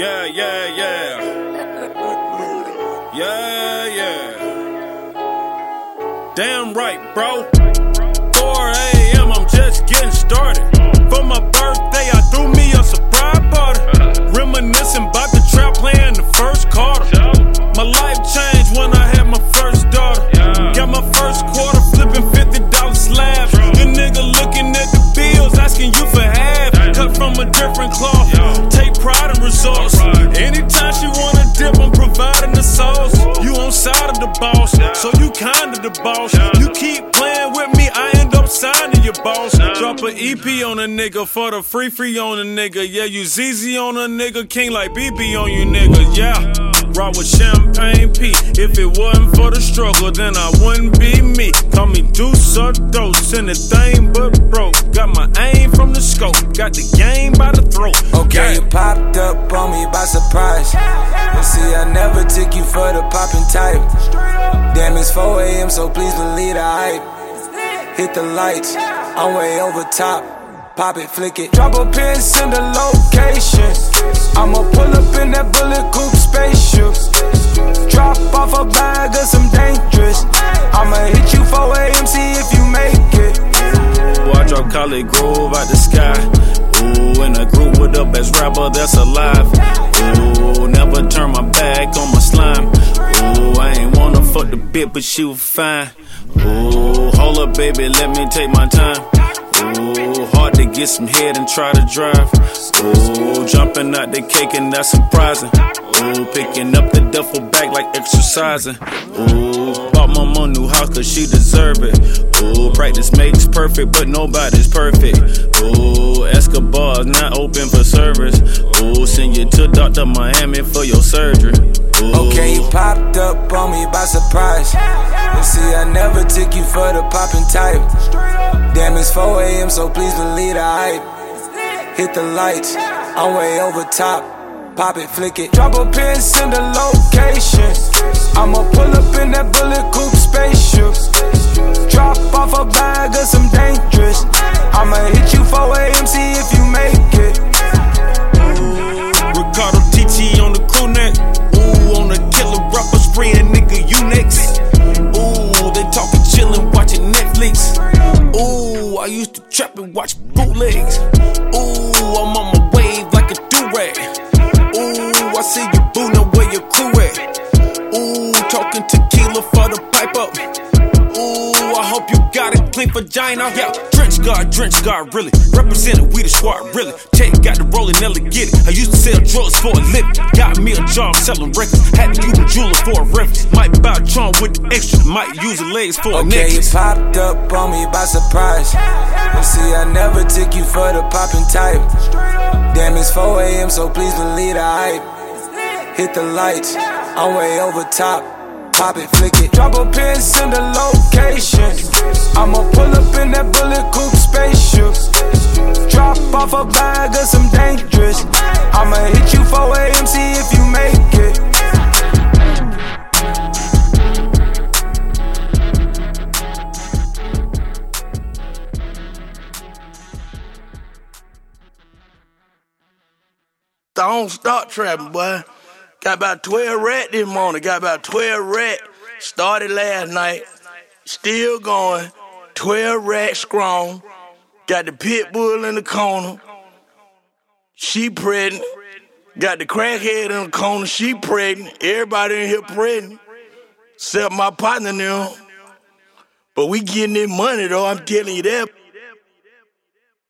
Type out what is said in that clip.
Yeah, yeah, yeah. Yeah, yeah. Damn right, bro. 4 a.m., I'm just getting started. For my birthday, I threw me a surprise party. Reminiscing about the trap playing the first quarter. My life changed when I had my first daughter. Got my first quarter flipping $50 slabs. The nigga looking at the bills, asking you for half. Cut from a different cloth. Pride in results. Anytime she wanna dip, I'm providing the sauce. You on side of the boss, so you kinda the boss. You keep playing with me, I end up signing your boss. Drop an EP on a nigga for the free free on a nigga. Yeah, you ZZ on a nigga, king like BB on you nigga. Yeah. Rock with champagne P. If it wasn't for the struggle, then I wouldn't be me. Call me Deuce or Dose, anything but broke. Got my aim from the scope, got the game by the throat. Okay, you popped up on me by surprise. And see, I never took you for the popping type. Damn, it's 4 a.m., so please believe the hype. Hit the lights, I'm way over top. Pop it, flick it. Drop a pin, send a location. I'ma pull I Grove out the sky. Ooh, in a group with the best rapper that's alive. Ooh, never turn my back on my slime. Ooh, I ain't wanna fuck the bit, but she was fine. Ooh, hold up, baby, let me take my time. Ooh, hard to get some head and try to drive. Ooh, jumping out the cake and that's surprising. Ooh, picking up the duffel bag like exercising. Ooh, new house cause she deserve it. Ooh, practice makes perfect, but nobody's perfect. Ooh, Escobar's not open for service. Ooh, send you to Dr. Miami for your surgery. Ooh. Okay, you popped up on me by surprise. And see, I never took you for the popping type. Damn, it's 4 a.m., so please believe the hype. Hit the lights, I'm way over top. Pop it, flick it. Drop a pin, send a location. I'ma pull used to trap and watch bootlegs. Got it clean vagina. Yeah, trench guard, trench guard, really. Representing we the squad, really. Take got the rolling, Nelly get it. I used to sell drugs for a living. Got me a job selling records. Had to use a jeweler for a reference. Might buy a charm with the extra. Might use the legs for a Okay, you popped up on me by surprise. And see, I never took you for the popping type. Damn, it's 4 a.m., so please believe the hype. Hit the lights, I'm way over top. Pop it, flick it. Drop a pin, send a location. I'ma pull up in that bullet coupe spaceship. Drop off a bag of some dangerous. I'ma hit you for AMC if you make it. Don't stop trapping, boy. Got about 12 rat this morning. Got about 12 rat. Started last night. Still going. 12 rat strong. Got the pit bull in the corner. She pregnant. Got the crackhead in the corner. She pregnant. Everybody in here pregnant. Except my partner now. But we getting this money though, I'm telling you that.